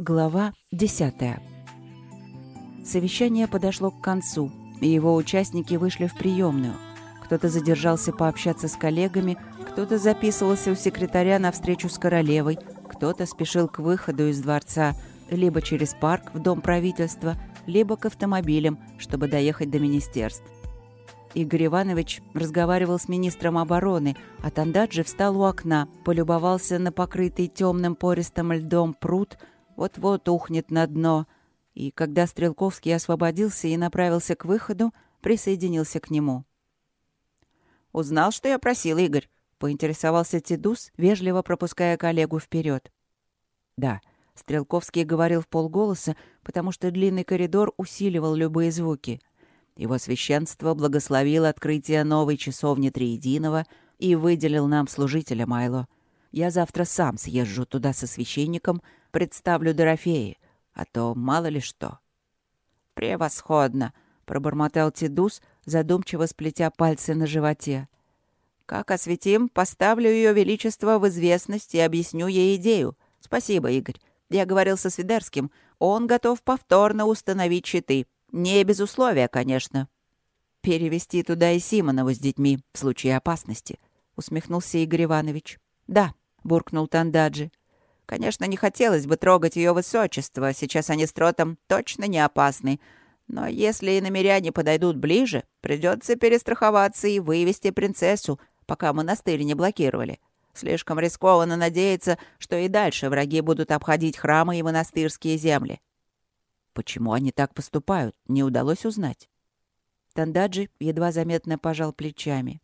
Глава 10. Совещание подошло к концу, и его участники вышли в приемную. Кто-то задержался пообщаться с коллегами, кто-то записывался у секретаря на встречу с королевой, кто-то спешил к выходу из дворца, либо через парк в дом правительства, либо к автомобилям, чтобы доехать до министерств. Игорь Иванович разговаривал с министром обороны, а Тандаджи встал у окна, полюбовался на покрытый темным пористым льдом пруд – вот-вот ухнет на дно. И когда Стрелковский освободился и направился к выходу, присоединился к нему. «Узнал, что я просил, Игорь?» — поинтересовался Тедус, вежливо пропуская коллегу вперед. «Да», — Стрелковский говорил в полголоса, потому что длинный коридор усиливал любые звуки. Его священство благословил открытие новой часовни Триединого и выделил нам служителя Майло. Я завтра сам съезжу туда со священником — представлю Дорофее, а то мало ли что». «Превосходно!» — пробормотал Тидус, задумчиво сплетя пальцы на животе. «Как осветим, поставлю ее величество в известность и объясню ей идею. Спасибо, Игорь. Я говорил со Свидерским. Он готов повторно установить щиты. Не без условия, конечно». «Перевести туда и Симонова с детьми в случае опасности», — усмехнулся Игорь Иванович. «Да», — буркнул Тандаджи. Конечно, не хотелось бы трогать ее высочество, сейчас они с Тротом точно не опасны. Но если и намеряне подойдут ближе, придется перестраховаться и вывести принцессу, пока монастырь не блокировали. Слишком рискованно надеяться, что и дальше враги будут обходить храмы и монастырские земли. Почему они так поступают, не удалось узнать. Тандаджи едва заметно пожал плечами.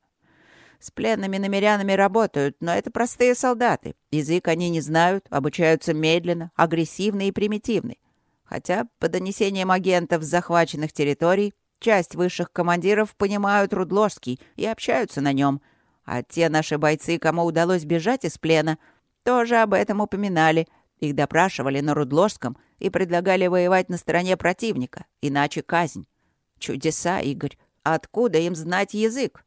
С пленными намерянами работают, но это простые солдаты. Язык они не знают, обучаются медленно, агрессивны и примитивны. Хотя, по донесениям агентов с захваченных территорий, часть высших командиров понимают рудложский и общаются на нем. А те наши бойцы, кому удалось бежать из плена, тоже об этом упоминали. Их допрашивали на рудложском и предлагали воевать на стороне противника, иначе казнь. Чудеса, Игорь. Откуда им знать язык?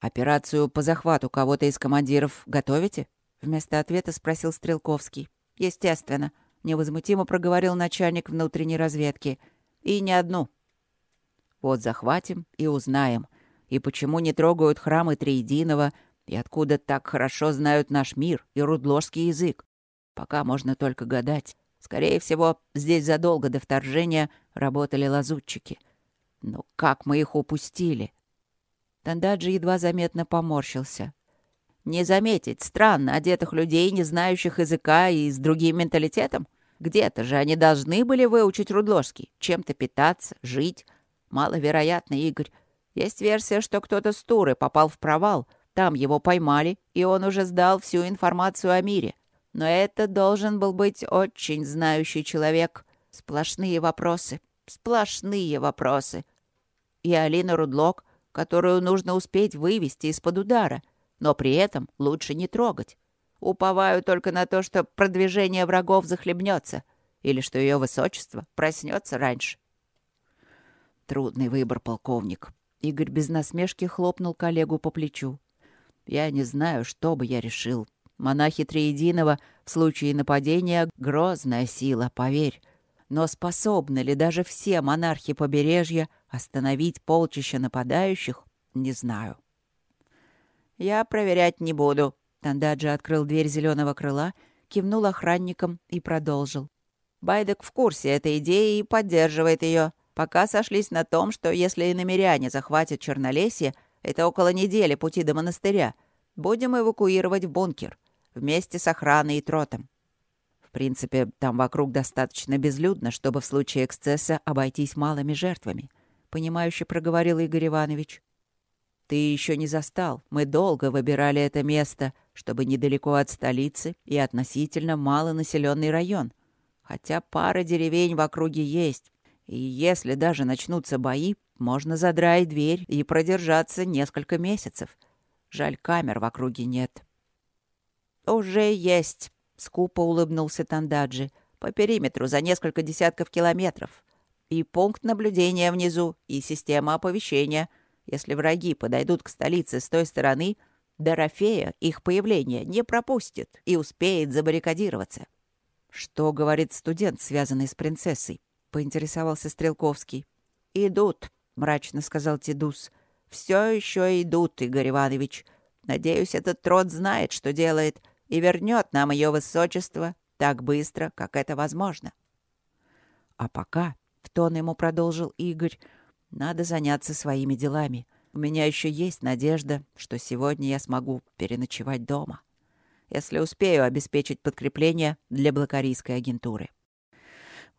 «Операцию по захвату кого-то из командиров готовите?» Вместо ответа спросил Стрелковский. «Естественно», — невозмутимо проговорил начальник внутренней разведки. «И не одну». «Вот захватим и узнаем. И почему не трогают храмы Триединого, и откуда так хорошо знают наш мир и рудложский язык. Пока можно только гадать. Скорее всего, здесь задолго до вторжения работали лазутчики. Но как мы их упустили?» Тандаджи едва заметно поморщился. «Не заметить странно одетых людей, не знающих языка и с другим менталитетом? Где-то же они должны были выучить Рудложский, чем-то питаться, жить. Маловероятно, Игорь. Есть версия, что кто-то с Туры попал в провал. Там его поймали, и он уже сдал всю информацию о мире. Но это должен был быть очень знающий человек. Сплошные вопросы, сплошные вопросы. И Алина Рудлок которую нужно успеть вывести из-под удара, но при этом лучше не трогать. Уповаю только на то, что продвижение врагов захлебнется или что ее высочество проснется раньше. Трудный выбор, полковник. Игорь без насмешки хлопнул коллегу по плечу. Я не знаю, что бы я решил. Монахи Триединого в случае нападения — грозная сила, поверь. Но способны ли даже все монархи побережья остановить полчища нападающих, не знаю. «Я проверять не буду». Тандаджи открыл дверь зеленого крыла, кивнул охранникам и продолжил. Байдек в курсе этой идеи и поддерживает ее. Пока сошлись на том, что если и намеряне захватят Чернолесье, это около недели пути до монастыря, будем эвакуировать в бункер вместе с охраной и тротом. В принципе, там вокруг достаточно безлюдно, чтобы в случае эксцесса обойтись малыми жертвами», — понимающе проговорил Игорь Иванович. «Ты еще не застал. Мы долго выбирали это место, чтобы недалеко от столицы и относительно малонаселенный район. Хотя пара деревень в округе есть, и если даже начнутся бои, можно задраить дверь и продержаться несколько месяцев. Жаль, камер в округе нет». «Уже есть», Скупо улыбнулся Тандаджи. «По периметру за несколько десятков километров. И пункт наблюдения внизу, и система оповещения. Если враги подойдут к столице с той стороны, Дорофея их появление не пропустит и успеет забаррикадироваться». «Что говорит студент, связанный с принцессой?» — поинтересовался Стрелковский. «Идут», — мрачно сказал Тидус. «Все еще идут, Игорь Иванович. Надеюсь, этот трон знает, что делает, и вернет нам ее высочество так быстро, как это возможно». «А пока», — в тон ему продолжил Игорь, — «надо заняться своими делами. У меня еще есть надежда, что сегодня я смогу переночевать дома» если успею обеспечить подкрепление для блокарийской агентуры.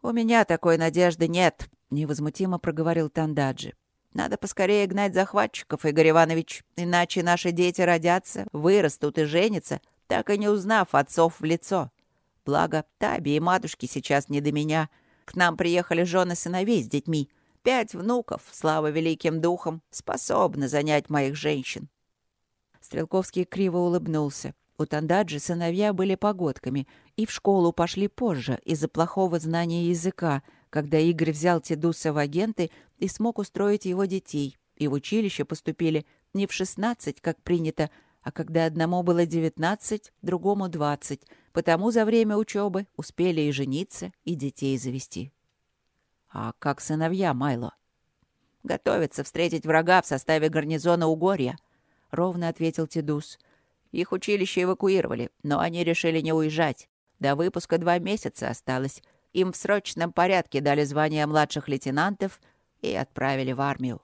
«У меня такой надежды нет», — невозмутимо проговорил Тандаджи. «Надо поскорее гнать захватчиков, Игорь Иванович, иначе наши дети родятся, вырастут и женятся, так и не узнав отцов в лицо. Благо, Таби и матушки сейчас не до меня. К нам приехали жены сыновей с детьми. Пять внуков, слава великим духам, способны занять моих женщин». Стрелковский криво улыбнулся. У Тандаджи сыновья были погодками и в школу пошли позже из-за плохого знания языка, когда Игорь взял Тедуса в агенты и смог устроить его детей, и в училище поступили не в 16, как принято, а когда одному было 19, другому 20, потому за время учебы успели и жениться, и детей завести. А как сыновья Майло? «Готовятся встретить врага в составе гарнизона Угорья», — ровно ответил Тедус. Их училище эвакуировали, но они решили не уезжать. До выпуска два месяца осталось. Им в срочном порядке дали звание младших лейтенантов и отправили в армию.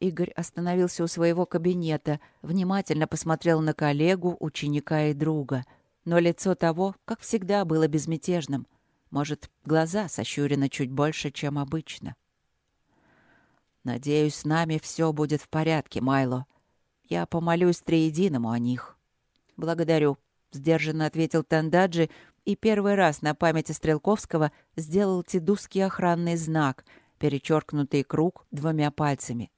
Игорь остановился у своего кабинета, внимательно посмотрел на коллегу, ученика и друга. Но лицо того, как всегда, было безмятежным. Может, глаза сощурены чуть больше, чем обычно. «Надеюсь, с нами все будет в порядке, Майло», я помолюсь триединому о них. Благодарю, сдержанно ответил Тандаджи и первый раз на памяти Стрелковского сделал тедусский охранный знак, перечеркнутый круг двумя пальцами.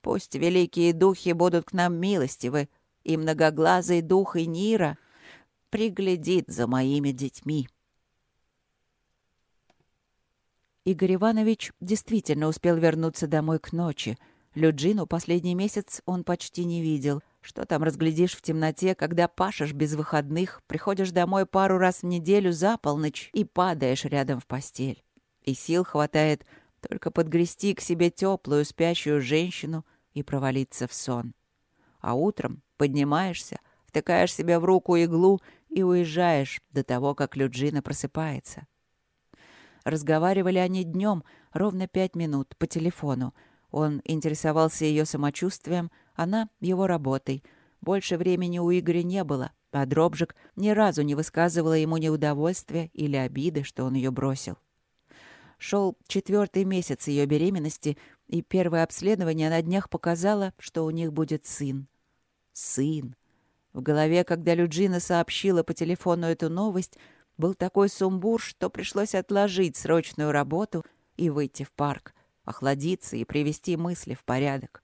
Пусть великие духи будут к нам милостивы, и многоглазый дух Инира приглядит за моими детьми. Игорь Иванович действительно успел вернуться домой к ночи — Люджину последний месяц он почти не видел. Что там разглядишь в темноте, когда пашешь без выходных, приходишь домой пару раз в неделю за полночь и падаешь рядом в постель. И сил хватает только подгрести к себе теплую спящую женщину и провалиться в сон. А утром поднимаешься, втыкаешь себе в руку иглу и уезжаешь до того, как Люджина просыпается. Разговаривали они днем ровно пять минут по телефону, он интересовался ее самочувствием, она — его работой. Больше времени у Игоря не было, а Дробжик ни разу не высказывала ему неудовольствия или обиды, что он ее бросил. Шел четвертый месяц ее беременности, и первое обследование на днях показало, что у них будет сын. Сын. В голове, когда Люджина сообщила по телефону эту новость, был такой сумбур, что пришлось отложить срочную работу и выйти в парк охладиться и привести мысли в порядок.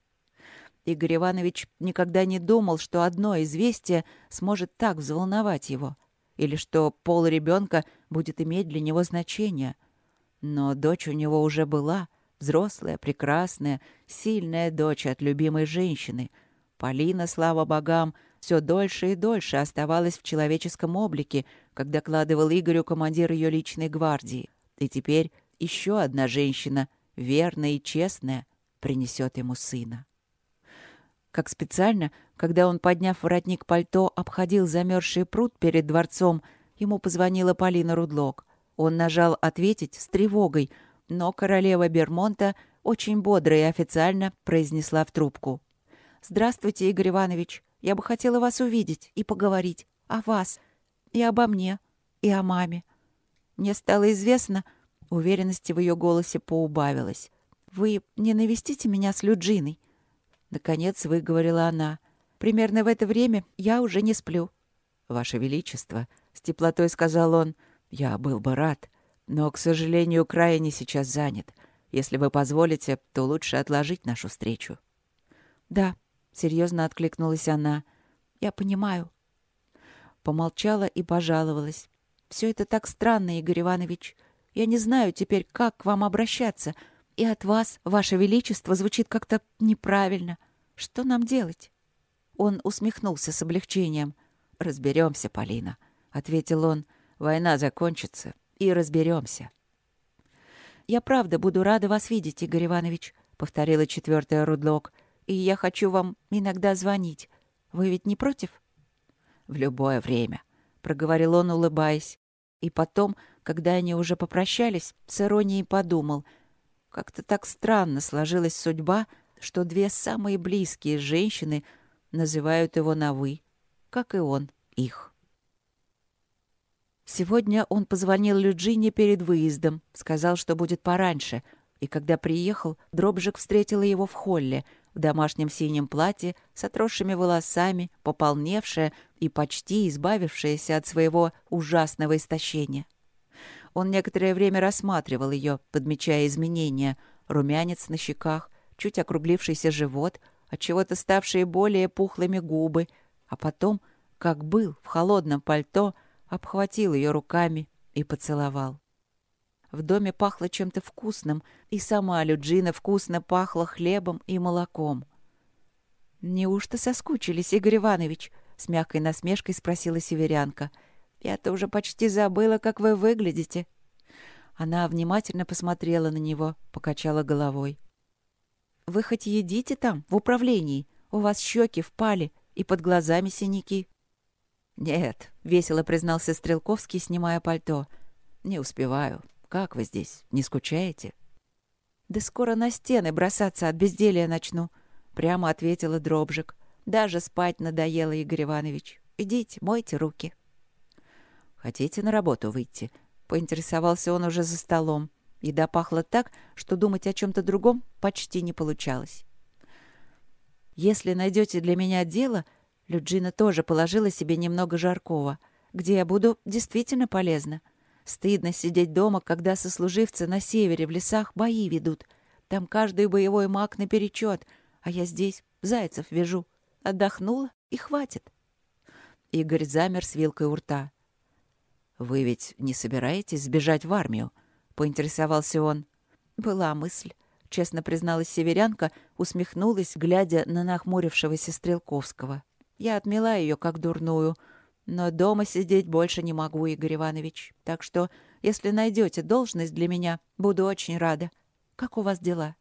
Игорь Иванович никогда не думал, что одно известие сможет так взволновать его, или что пол ребенка будет иметь для него значение. Но дочь у него уже была, взрослая, прекрасная, сильная дочь от любимой женщины. Полина, слава богам, все дольше и дольше оставалась в человеческом облике, когда кладывал Игорю командир ее личной гвардии. И теперь еще одна женщина — верная и честная, принесет ему сына. Как специально, когда он, подняв воротник пальто, обходил замерзший пруд перед дворцом, ему позвонила Полина Рудлок. Он нажал «ответить» с тревогой, но королева Бермонта очень бодро и официально произнесла в трубку. «Здравствуйте, Игорь Иванович. Я бы хотела вас увидеть и поговорить. О вас. И обо мне. И о маме. Мне стало известно, Уверенности в ее голосе поубавилось. «Вы не навестите меня с Люджиной?» Наконец выговорила она. «Примерно в это время я уже не сплю». «Ваше Величество», — с теплотой сказал он, — «я был бы рад, но, к сожалению, крайне сейчас занят. Если вы позволите, то лучше отложить нашу встречу». «Да», — серьезно откликнулась она, — «я понимаю». Помолчала и пожаловалась. «Все это так странно, Игорь Иванович. Я не знаю теперь, как к вам обращаться. И от вас, ваше величество, звучит как-то неправильно. Что нам делать?» Он усмехнулся с облегчением. «Разберемся, Полина», — ответил он. Война закончится, и разберемся. «Я правда буду рада вас видеть, Игорь Иванович», — повторила четвертая Рудлок. «И я хочу вам иногда звонить. Вы ведь не против?» «В любое время», — проговорил он, улыбаясь. И потом, когда они уже попрощались, с иронией подумал. Как-то так странно сложилась судьба, что две самые близкие женщины называют его на «вы», как и он их. Сегодня он позвонил Люджине перед выездом, сказал, что будет пораньше, и когда приехал, Дробжик встретила его в холле, в домашнем синем платье, с отросшими волосами, пополневшая и почти избавившаяся от своего ужасного истощения. Он некоторое время рассматривал ее, подмечая изменения, румянец на щеках, чуть округлившийся живот, от чего-то ставшие более пухлыми губы, а потом, как был в холодном пальто, обхватил ее руками и поцеловал. В доме пахло чем-то вкусным, и сама Люджина вкусно пахла хлебом и молоком. «Неужто соскучились, Игорь Иванович?» — с мягкой насмешкой спросила северянка. «Я-то уже почти забыла, как вы выглядите». Она внимательно посмотрела на него, покачала головой. «Вы хоть едите там, в управлении? У вас щеки впали и под глазами синяки». «Нет», — весело признался Стрелковский, снимая пальто. «Не успеваю. Как вы здесь? Не скучаете?» «Да скоро на стены бросаться от безделия начну», — прямо ответила Дробжик. «Даже спать надоело, Игорь Иванович. Идите, мойте руки». «Хотите на работу выйти?» — поинтересовался он уже за столом. Еда пахла так, что думать о чем-то другом почти не получалось. «Если найдете для меня дело, Люджина тоже положила себе немного жаркого, где я буду действительно полезна. Стыдно сидеть дома, когда сослуживцы на севере в лесах бои ведут. Там каждый боевой маг наперечет, а я здесь зайцев вяжу. Отдохнула и хватит. Игорь замер с вилкой у рта. «Вы ведь не собираетесь сбежать в армию?» — поинтересовался он. «Была мысль», — честно призналась северянка, усмехнулась, глядя на нахмурившегося Стрелковского. Я отмела ее как дурную. Но дома сидеть больше не могу, Игорь Иванович. Так что, если найдете должность для меня, буду очень рада. Как у вас дела?»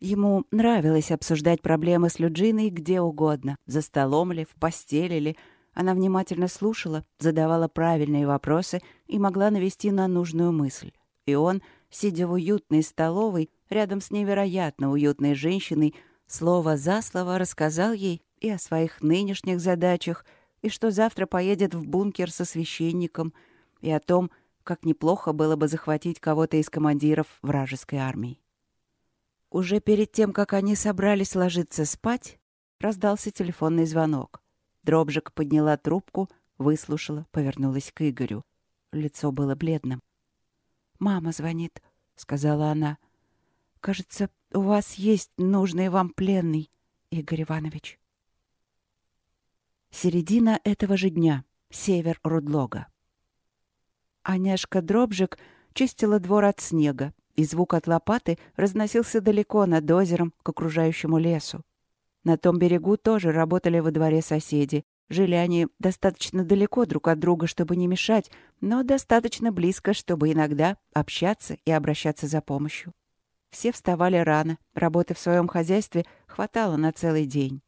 Ему нравилось обсуждать проблемы с Люджиной где угодно. За столом ли, в постели ли. Она внимательно слушала, задавала правильные вопросы и могла навести на нужную мысль. И он, сидя в уютной столовой, рядом с невероятно уютной женщиной, слово за слово рассказал ей и о своих нынешних задачах, и что завтра поедет в бункер со священником, и о том, как неплохо было бы захватить кого-то из командиров вражеской армии. Уже перед тем, как они собрались ложиться спать, раздался телефонный звонок. Дробжик подняла трубку, выслушала, повернулась к Игорю. Лицо было бледным. «Мама звонит», — сказала она. «Кажется, у вас есть нужный вам пленный, Игорь Иванович». Середина этого же дня. Север Рудлога. Аняшка Дробжик чистила двор от снега, и звук от лопаты разносился далеко над озером к окружающему лесу. На том берегу тоже работали во дворе соседи. Жили они достаточно далеко друг от друга, чтобы не мешать, но достаточно близко, чтобы иногда общаться и обращаться за помощью. Все вставали рано, работы в своем хозяйстве хватало на целый день.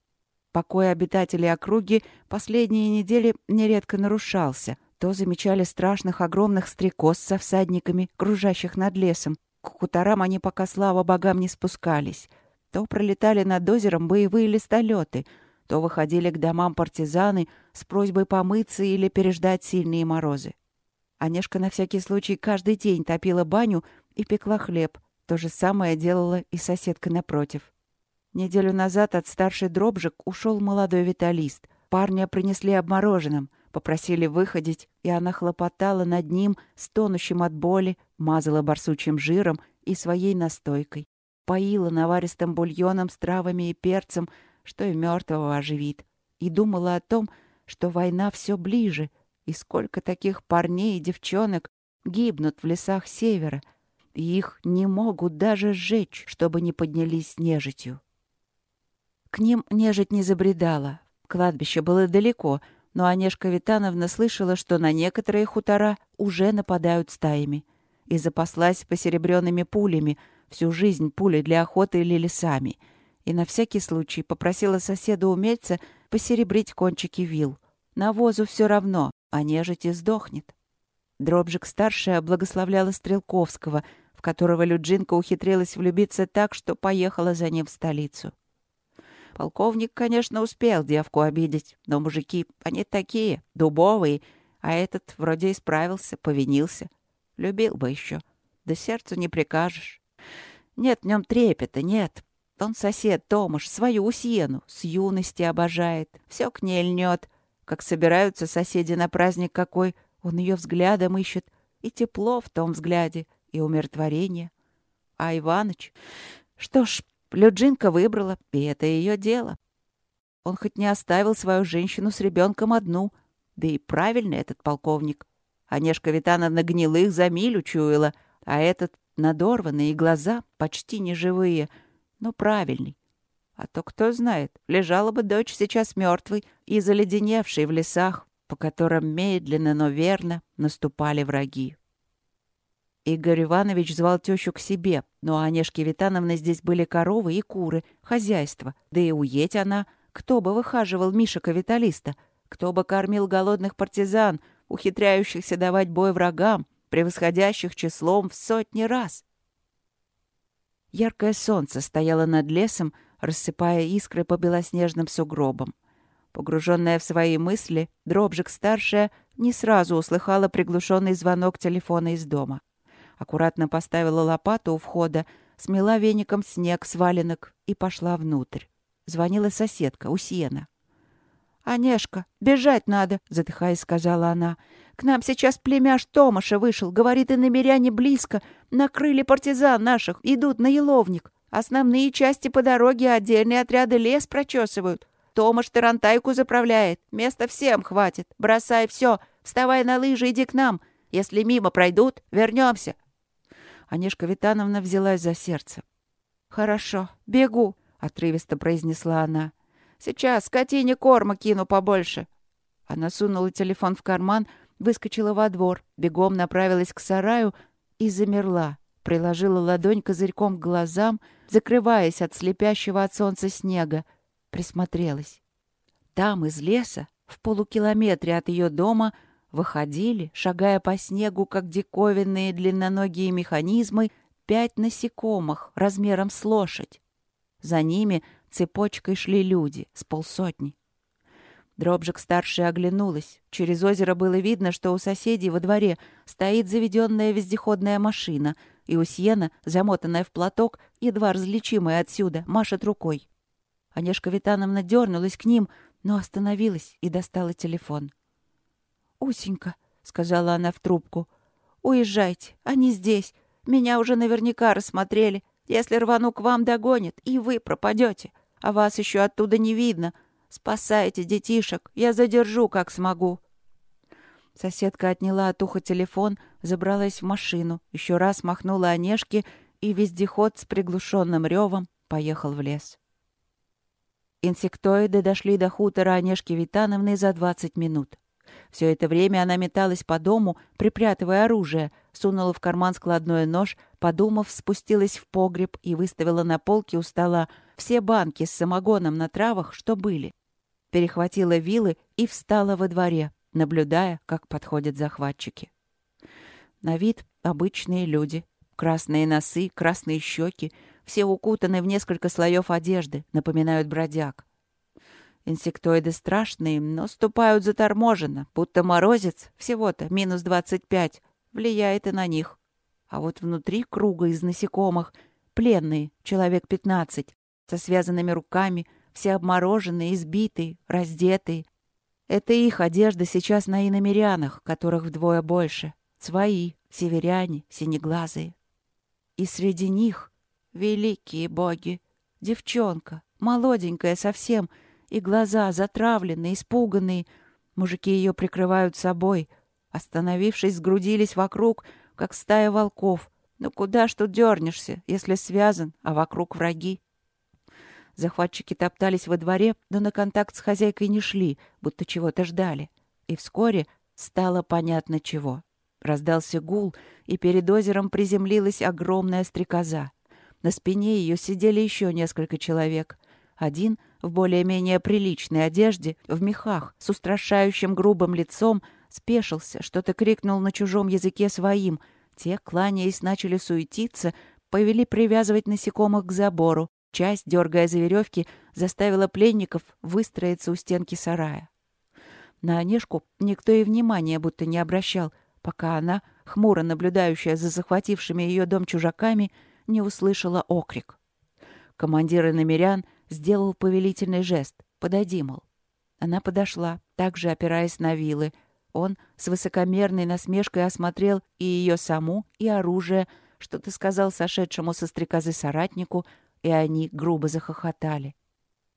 Покой обитателей округи последние недели нередко нарушался. То замечали страшных огромных стрекоз со всадниками, кружащих над лесом. К хуторам они пока, слава богам, не спускались. То пролетали над озером боевые листолеты, то выходили к домам партизаны с просьбой помыться или переждать сильные морозы. Онежка на всякий случай каждый день топила баню и пекла хлеб. То же самое делала и соседка напротив. Неделю назад от старшей дробжик ушел молодой виталист. Парня принесли обмороженным, попросили выходить, и она хлопотала над ним, стонущим от боли, мазала барсучим жиром и своей настойкой. Поила наваристым бульоном с травами и перцем, что и мертвого оживит. И думала о том, что война все ближе, и сколько таких парней и девчонок гибнут в лесах севера, и их не могут даже сжечь, чтобы не поднялись нежитью. К ним нежить не забредала. Кладбище было далеко, но Онежка Витановна слышала, что на некоторые хутора уже нападают стаями, и запаслась посеребренными пулями, всю жизнь пули для охоты или лесами, и на всякий случай попросила соседа-умельца посеребрить кончики вил. Навозу все равно, а нежить и сдохнет. Дробжик-старшая благословляла Стрелковского, в которого Люджинка ухитрилась влюбиться так, что поехала за ним в столицу. Полковник, конечно, успел девку обидеть, но мужики, они такие, дубовые, а этот вроде исправился, повинился. Любил бы еще. Да сердцу не прикажешь. Нет в нем трепета, нет. Он сосед Томаш, свою Усьену, с юности обожает. Все к ней льнет. Как собираются соседи на праздник какой, он ее взглядом ищет. И тепло в том взгляде, и умиротворение. А Иваныч... Что ж, Люджинка выбрала, и это ее дело. Он хоть не оставил свою женщину с ребенком одну, да и правильный этот полковник. Онежка Витановна гнилых за милю чуяла, а этот надорванные глаза почти неживые, но правильный. А то кто знает, лежала бы дочь сейчас мертвой и заледеневшей в лесах, по которым медленно, но верно наступали враги. Игорь Иванович звал тещу к себе, но у Онежки Витановны здесь были коровы и куры, хозяйство. Да и уедь она, кто бы выхаживал Миша-кавиталиста, кто бы кормил голодных партизан, ухитряющихся давать бой врагам, превосходящих числом в сотни раз. Яркое солнце стояло над лесом, рассыпая искры по белоснежным сугробам. Погруженная в свои мысли, Дробжик-старшая не сразу услыхала приглушенный звонок телефона из дома — аккуратно поставила лопату у входа, смела веником снег с валенок и пошла внутрь. Звонила соседка, у сена. «Онежка, бежать надо!» — задыхаясь, сказала она. «К нам сейчас племяш Томаша вышел. Говорит, и намеряне близко. Накрыли партизан наших. Идут на еловник. Основные части по дороге, отдельные отряды лес прочесывают. Томаш Тарантайку заправляет. Места всем хватит. Бросай все. Вставай на лыжи, иди к нам. Если мимо пройдут, вернемся. Онежка Витановна взялась за сердце. «Хорошо, бегу», — отрывисто произнесла она. «Сейчас скотине корма кину побольше». Она сунула телефон в карман, выскочила во двор, бегом направилась к сараю и замерла, приложила ладонь козырьком к глазам, закрываясь от слепящего от солнца снега, присмотрелась. Там, из леса, в полукилометре от ее дома, Выходили, шагая по снегу, как диковинные длинноногие механизмы, пять насекомых размером с лошадь. За ними цепочкой шли люди с полсотни. Дробжик-старшая оглянулась. Через озеро было видно, что у соседей во дворе стоит заведенная вездеходная машина, и у Сьена, замотанная в платок, едва различимая отсюда, машет рукой. Онежка Витановна дернулась к ним, но остановилась и достала телефон. «Усенька», — сказала она в трубку, — «уезжайте, они здесь. Меня уже наверняка рассмотрели. Если рвану к вам, догонят, и вы пропадете. А вас еще оттуда не видно. Спасайте детишек, я задержу, как смогу». Соседка отняла от уха телефон, забралась в машину, еще раз махнула Онежке, и вездеход с приглушенным ревом поехал в лес. Инсектоиды дошли до хутора Онежки Витановны за двадцать минут. Все это время она металась по дому, припрятывая оружие, сунула в карман складной нож, подумав, спустилась в погреб и выставила на полке у стола все банки с самогоном на травах, что были. Перехватила вилы и встала во дворе, наблюдая, как подходят захватчики. На вид обычные люди. Красные носы, красные щеки, все укутаны в несколько слоев одежды, напоминают бродяг. Инсектоиды страшные, но ступают заторможенно, будто морозец, всего-то минус двадцать пять, влияет и на них. А вот внутри круга из насекомых пленные, человек пятнадцать, со связанными руками, все обмороженные, избитые, раздетые. Это их одежда сейчас на иномерянах, которых вдвое больше. Свои, северяне, синеглазые. И среди них великие боги. Девчонка, молоденькая совсем, — и глаза затравленные, испуганные. Мужики ее прикрывают собой. Остановившись, сгрудились вокруг, как стая волков. Ну куда ж тут дернешься, если связан, а вокруг враги? Захватчики топтались во дворе, но на контакт с хозяйкой не шли, будто чего-то ждали. И вскоре стало понятно чего. Раздался гул, и перед озером приземлилась огромная стрекоза. На спине ее сидели еще несколько человек. Один в более-менее приличной одежде, в мехах, с устрашающим грубым лицом, спешился, что-то крикнул на чужом языке своим. Те, кланяясь, начали суетиться, повели привязывать насекомых к забору. Часть, дергая за веревки, заставила пленников выстроиться у стенки сарая. На Онежку никто и внимания будто не обращал, пока она, хмуро наблюдающая за захватившими ее дом чужаками, не услышала окрик. Командир иномерян сделал повелительный жест «Подойди, мол». Она подошла, также опираясь на вилы. Он с высокомерной насмешкой осмотрел и ее саму, и оружие, что-то сказал сошедшему со стрекозы соратнику, и они грубо захохотали.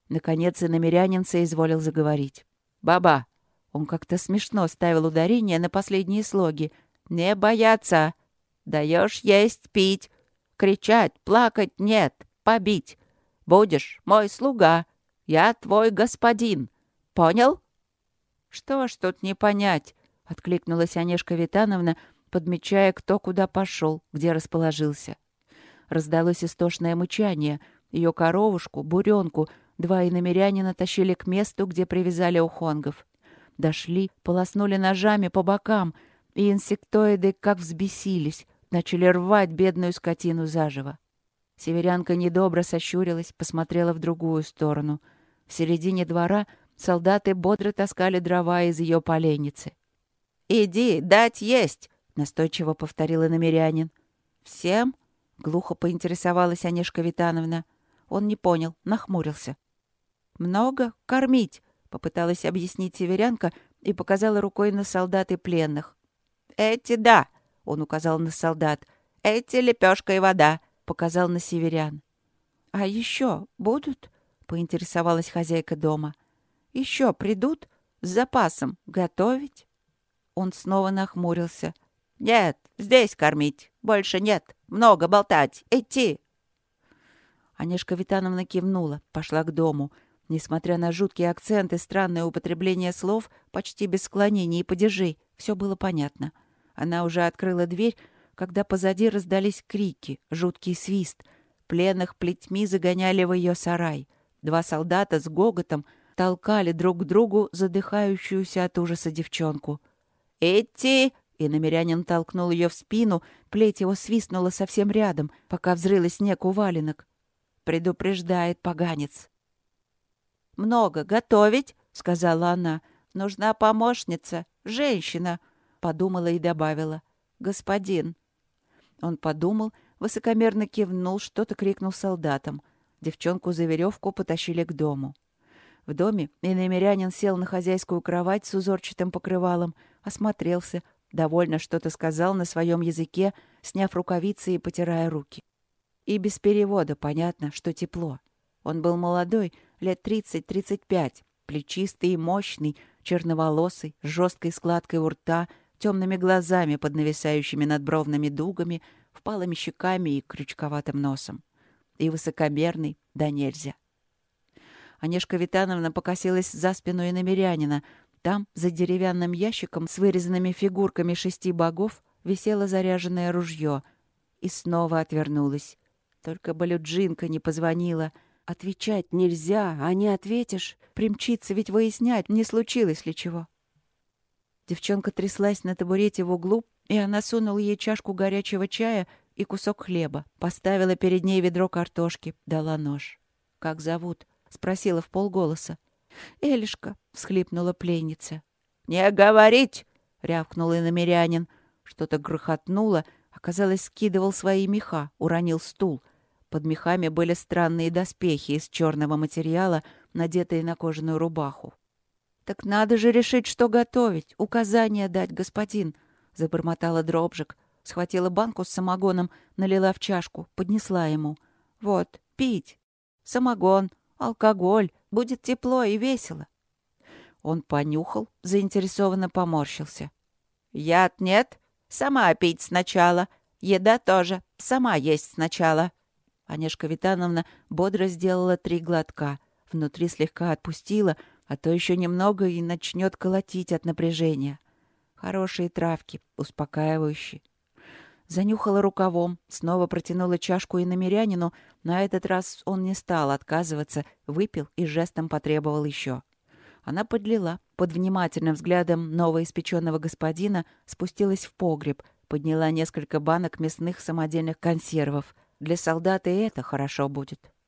Наконец иномерянин соизволил заговорить. «Баба!» Он как-то смешно ставил ударение на последние слоги. «Не бояться! Даешь есть, пить! Кричать, плакать нет, побить! Будешь мой слуга! Я твой господин! Понял?» «Что ж тут не понять?» — откликнулась Онежка Витановна, подмечая, кто куда пошел, где расположился. Раздалось истошное мычание. Ее коровушку, буренку, два иномерянина тащили к месту, где привязали ухонгов. Дошли, полоснули ножами по бокам, и инсектоиды как взбесились, начали рвать бедную скотину заживо. Северянка недобро сощурилась, посмотрела в другую сторону. В середине двора солдаты бодро таскали дрова из ее поленницы. «Иди, дать есть!» — настойчиво повторила намерянин. «Всем?» — глухо поинтересовалась Онежка Витановна. Он не понял, нахмурился. «Много? Кормить!» Попыталась объяснить северянка и показала рукой на солдат и пленных. «Эти да!» — он указал на солдат. «Эти лепешка и вода!» — показал на северян. «А еще будут?» — поинтересовалась хозяйка дома. «Еще придут? С запасом готовить?» Он снова нахмурился. «Нет, здесь кормить. Больше нет. Много болтать. Идти!» Анешка Витановна кивнула, пошла к дому — Несмотря на жуткие акценты, странное употребление слов, почти без склонений и падежей, все было понятно. Она уже открыла дверь, когда позади раздались крики, жуткий свист. Пленных плетьми загоняли в ее сарай. Два солдата с гоготом толкали друг к другу задыхающуюся от ужаса девчонку. «Идти!» И намерянин толкнул ее в спину, плеть его свистнула совсем рядом, пока взрылый снег у валенок. Предупреждает поганец. «Много готовить», — сказала она. «Нужна помощница, женщина», — подумала и добавила. «Господин». Он подумал, высокомерно кивнул, что-то крикнул солдатам. Девчонку за веревку потащили к дому. В доме иномерянин сел на хозяйскую кровать с узорчатым покрывалом, осмотрелся, довольно что-то сказал на своем языке, сняв рукавицы и потирая руки. И без перевода понятно, что тепло. Он был молодой, лет 30-35, плечистый и мощный, черноволосый, с жесткой складкой у рта, темными глазами под нависающими надбровными дугами, впалыми щеками и крючковатым носом. И высокомерный, да нельзя. Онежка Витановна покосилась за спину иномерянина. Там, за деревянным ящиком с вырезанными фигурками шести богов, висело заряженное ружье. И снова отвернулась. Только Балюджинка не позвонила — Отвечать нельзя, а не ответишь. Примчиться ведь выяснять, не случилось ли чего. Девчонка тряслась на табурете в углу, и она сунула ей чашку горячего чая и кусок хлеба. Поставила перед ней ведро картошки, дала нож. «Как зовут?» — спросила в полголоса. «Элишка», — всхлипнула пленница. «Не говорить!» — рявкнул иномерянин. Что-то грохотнуло, оказалось, скидывал свои меха, уронил стул — под мехами были странные доспехи из черного материала, надетые на кожаную рубаху. «Так надо же решить, что готовить, указания дать, господин!» — забормотала Дробжик. Схватила банку с самогоном, налила в чашку, поднесла ему. «Вот, пить. Самогон, алкоголь. Будет тепло и весело». Он понюхал, заинтересованно поморщился. «Яд нет? Сама пить сначала. Еда тоже. Сама есть сначала». Анешка Витановна бодро сделала три глотка. Внутри слегка отпустила, а то еще немного и начнет колотить от напряжения. Хорошие травки, успокаивающие. Занюхала рукавом, снова протянула чашку и намерянину. На этот раз он не стал отказываться, выпил и жестом потребовал еще. Она подлила. Под внимательным взглядом новоиспеченного господина спустилась в погреб, подняла несколько банок мясных самодельных консервов. Для солдата и это хорошо будет.